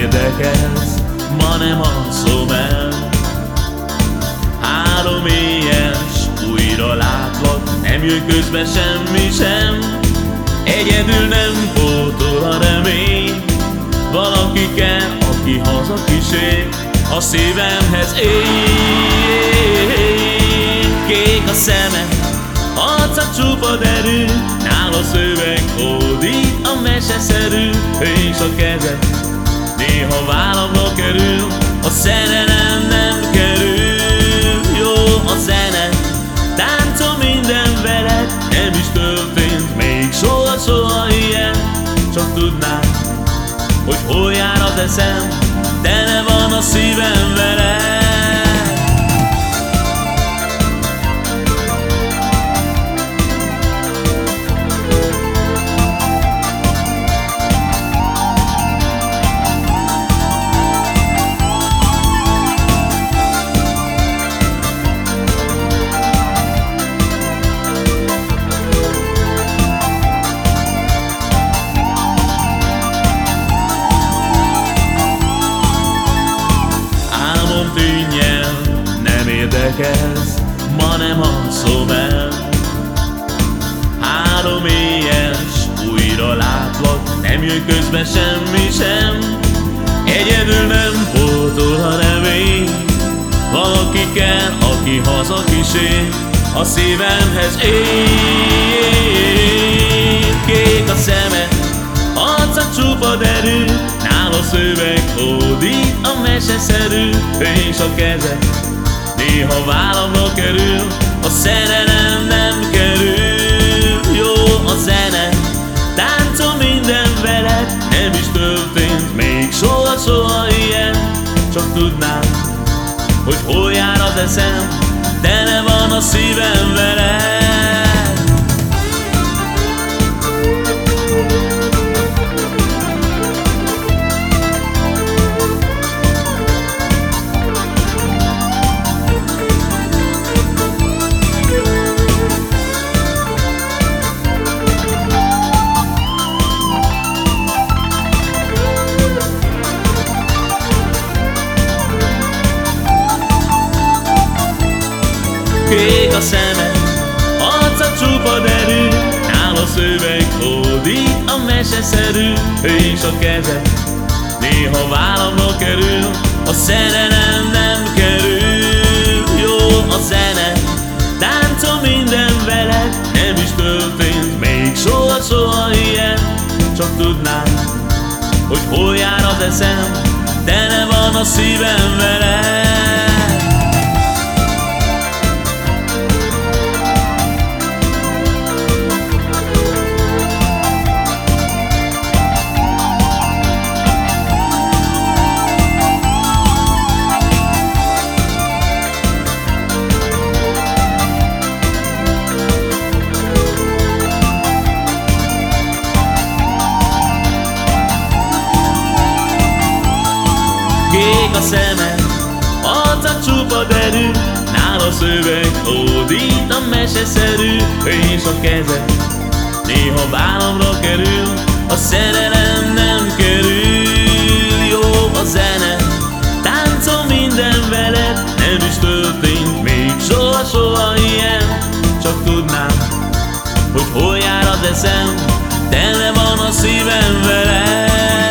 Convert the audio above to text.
érdekelsz, ma nem alszom el. Három éjes, újra látlak, nem jön közbe semmi sem. Egyedül nem pótol a remény Valaki kell, aki haza kísér A szívemhez éj Kék a szeme, arca csupa derű Nála szöveg hódít a meseszerű És a keze vállamra kerül A szerelem nem kerül. Jó a zene, táncol minden veled Nem is történt még soha, soha ilyen. Csak tudnám, hogy hol jár az eszem Tele van a szívem veled érdekelsz, ma nem alszom el. Három éjes, újra látlak, nem jön közbe semmi sem. Egyedül nem pótol a remény Valaki kell, aki haza kísér A szívemhez éj Kék a szeme, arca csupa derű Nála szöveg hódít a meseszerű És a keze néha vállamra kerül A szerelem nem kerül. Jó a zene, táncol minden veled Nem is történt még soha, soha ilyen. Csak tudnám, hogy hol jár az eszem Tele van a szívem veled Kék a szeme, arca csupa derű Nála szöveg hódít a meseszerű És a keze néha vállamra kerül A szerelem nem kerül. Jó a zene, táncol minden veled Nem is történt még soha, soha ilyen. Csak tudnám, hogy hol jár az eszem Tele van a szívem veled Kék a szeme, arca csupa derű Nála szöveg hódít a meseszerű És a keze néha vállamra kerül A szerelem nem kerül. Jó a zene, táncol minden veled Nem is történt még soha, soha ilyen. Csak tudnám, hogy hol jár az eszem Tele van a szívem veled